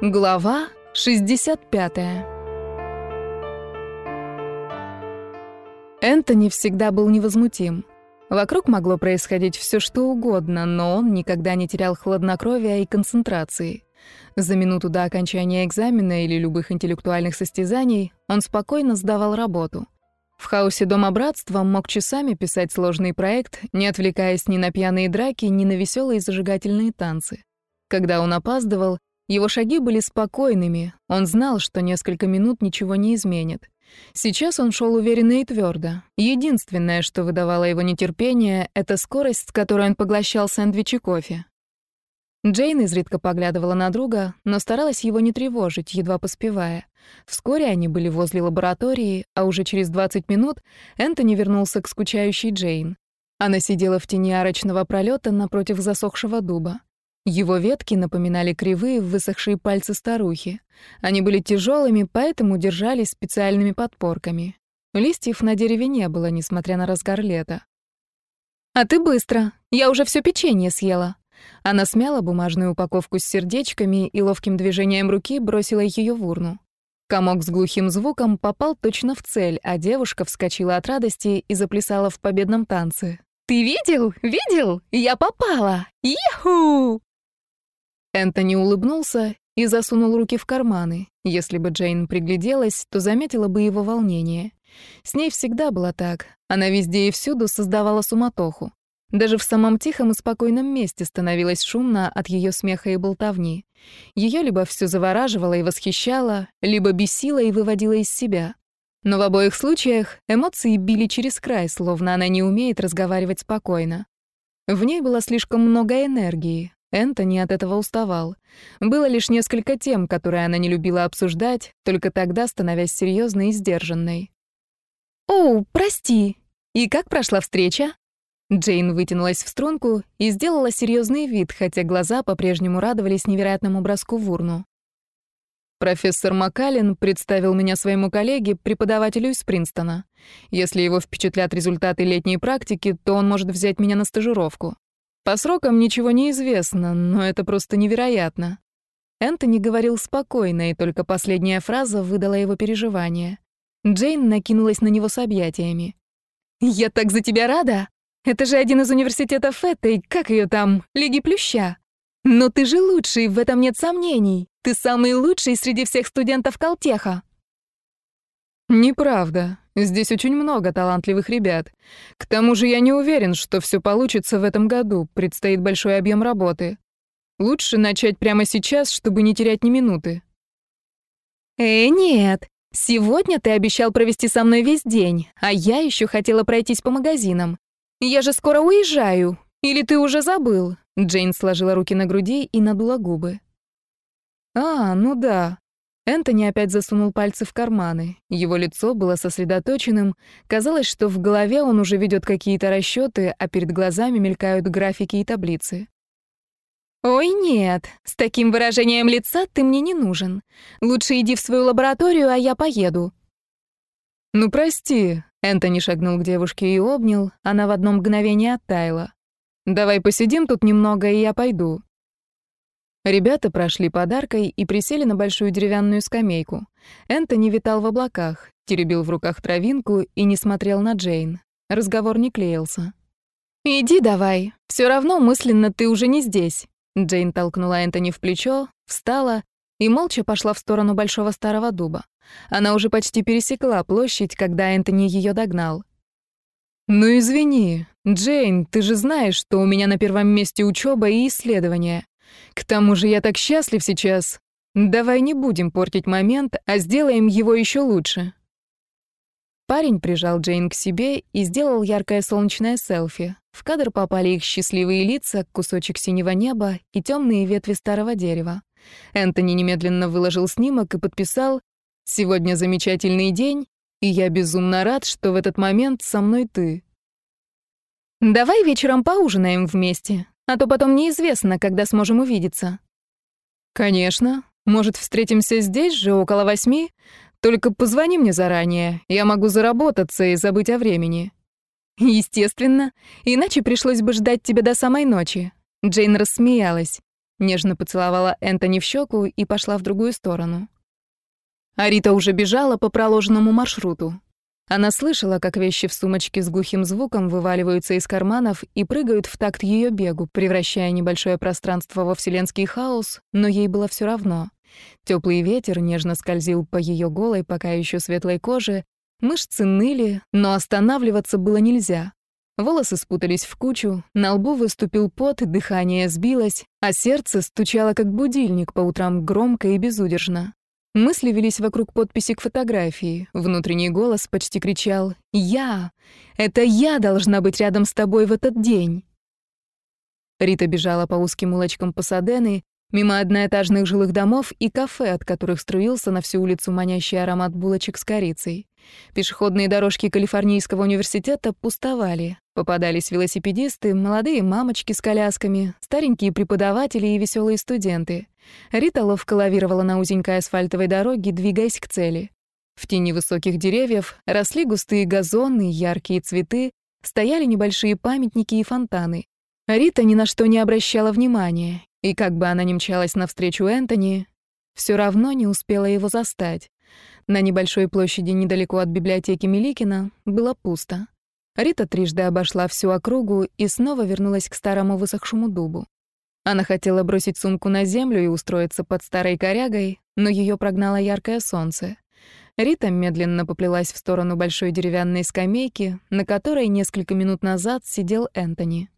Глава 65. Энтони всегда был невозмутим. Вокруг могло происходить все что угодно, но он никогда не терял хладнокровия и концентрации. За минуту до окончания экзамена или любых интеллектуальных состязаний он спокойно сдавал работу. В хаосе Дома Братства мог часами писать сложный проект, не отвлекаясь ни на пьяные драки, ни на веселые зажигательные танцы. Когда он опаздывал, его шаги были спокойными, он знал, что несколько минут ничего не изменит. Сейчас он шел уверенно и твердо. Единственное, что выдавало его нетерпение, это скорость, с которой он поглощал сэндвич и кофе. Джейн изредка поглядывала на друга, но старалась его не тревожить, едва поспевая. Вскоре они были возле лаборатории, а уже через 20 минут Энтони вернулся к скучающей Джейн. Она сидела в тени арочного пролета напротив засохшего дуба. Его ветки напоминали кривые, высохшие пальцы старухи. Они были тяжелыми, поэтому держались специальными подпорками. Листьев на дереве не было, несмотря на разгар лета. «А ты быстро. Я уже все печенье съела». Она смяла бумажную упаковку с сердечками и ловким движением руки бросила ее в урну. Комок с глухим звуком попал точно в цель, а девушка вскочила от радости и заплясала в победном танце. «Ты видел? Видел? Я попала! Иху!» Энтони улыбнулся и засунул руки в карманы. Если бы Джейн пригляделась, то заметила бы его волнение. С ней всегда было так. Она везде и всюду создавала суматоху. Даже в самом тихом и спокойном месте становилось шумно от ее смеха и болтовни. Ее либо все завораживало и восхищало, либо бесило и выводило из себя. Но в обоих случаях эмоции били через край, словно она не умеет разговаривать спокойно. В ней было слишком много энергии, Энтони от этого уставал. Было лишь несколько тем, которые она не любила обсуждать, только тогда становясь серьезной и сдержанной. «Оу, прости. И как прошла встреча?» Джейн вытянулась в струнку и сделала серьезный вид, хотя глаза по-прежнему радовались невероятному броску в урну. Профессор Макалин представил меня своему коллеге, преподавателю из Принстона. Если его впечатлят результаты летней практики, то он может взять меня на стажировку. По срокам ничего не известно, но это просто невероятно. Энтони говорил спокойно, и только последняя фраза выдала его переживания. Джейн накинулась на него с объятиями. «Я так за тебя рада! Это же один из университетов этой, как ее там, Лиги Плюща. Но ты же лучший, в этом нет сомнений. Ты самый лучший среди всех студентов Калтеха». «Неправда. Здесь очень много талантливых ребят. К тому же я не уверен, что все получится в этом году, предстоит большой объем работы. Лучше начать прямо сейчас, чтобы не терять ни минуты. Э, нет. Сегодня ты обещал провести со мной весь день, а я еще хотела пройтись по магазинам. Я же скоро уезжаю. Или ты уже забыл? Джейн сложила руки на груди и надула губы. А, ну да. Энтони опять засунул пальцы в карманы. Его лицо было сосредоточенным. Казалось, что в голове он уже ведет какие-то расчеты, а перед глазами мелькают графики и таблицы. «Ой, нет, с таким выражением лица ты мне не нужен. Лучше иди в свою лабораторию, а я поеду». «Ну, прости», — Энтони шагнул к девушке и обнял, она в одно мгновение оттаяла. «Давай посидим тут немного, и я пойду. Ребята прошли подаркой и присели на большую деревянную скамейку. Энтони витал в облаках, теребил в руках травинку и не смотрел на Джейн. Разговор не клеился. «Иди давай, все равно мысленно ты уже не здесь». Джейн толкнула Энтони в плечо, встала и молча пошла в сторону большого старого дуба. Она уже почти пересекла площадь, когда Энтони ее догнал. «Ну извини, Джейн, ты же знаешь, что у меня на первом месте учеба и исследования. К тому же я так счастлив сейчас. Давай не будем портить момент, а сделаем его еще лучше. Парень прижал Джейн к себе и сделал яркое солнечное селфи. В кадр попали их счастливые лица, кусочек синего неба и темные ветви старого дерева. Энтони немедленно выложил снимок и подписал «Сегодня замечательный день, и я безумно рад, что в этот момент со мной ты». «Давай вечером поужинаем вместе», а то потом неизвестно, когда сможем увидеться». «Конечно. Может, встретимся здесь же, около восьми? Только позвони мне заранее. Я могу заработаться и забыть о времени». «Естественно. Иначе пришлось бы ждать тебя до самой ночи». Джейн рассмеялась. нежно поцеловала Энтони в щеку и пошла в другую сторону. Арита уже бежала по проложенному маршруту. Она слышала, как вещи в сумочке с глухим звуком вываливаются из карманов и прыгают в такт ее бегу, превращая небольшое пространство во вселенский хаос, но ей было все равно. Теплый ветер нежно скользил по ее голой, пока еще светлой коже, мышцы ныли, но останавливаться было нельзя. Волосы спутались в кучу, на лбу выступил пот, дыхание сбилось, а сердце стучало как будильник по утрам громко и безудержно. Мысли велись вокруг подписи к фотографии. Внутренний голос почти кричал «Я! Это я должна быть рядом с тобой в этот день!» Рита бежала по узким улочкам Пасадены, мимо одноэтажных жилых домов и кафе, от которых струился на всю улицу манящий аромат булочек с корицей. Пешеходные дорожки Калифорнийского университета пустовали. Попадались велосипедисты, молодые мамочки с колясками, старенькие преподаватели и веселые студенты. Рита ловко лавировала на узенькой асфальтовой дороге, двигаясь к цели. В тени высоких деревьев росли густые газоны, яркие цветы, стояли небольшие памятники и фонтаны. Рита ни на что не обращала внимания, и как бы она ни мчалась навстречу Энтони, все равно не успела его застать. На небольшой площади недалеко от библиотеки Миликина было пусто. Рита трижды обошла всю округу и снова вернулась к старому высохшему дубу. Она хотела бросить сумку на землю и устроиться под старой корягой, но ее прогнало яркое солнце. Рита медленно поплелась в сторону большой деревянной скамейки, на которой несколько минут назад сидел Энтони.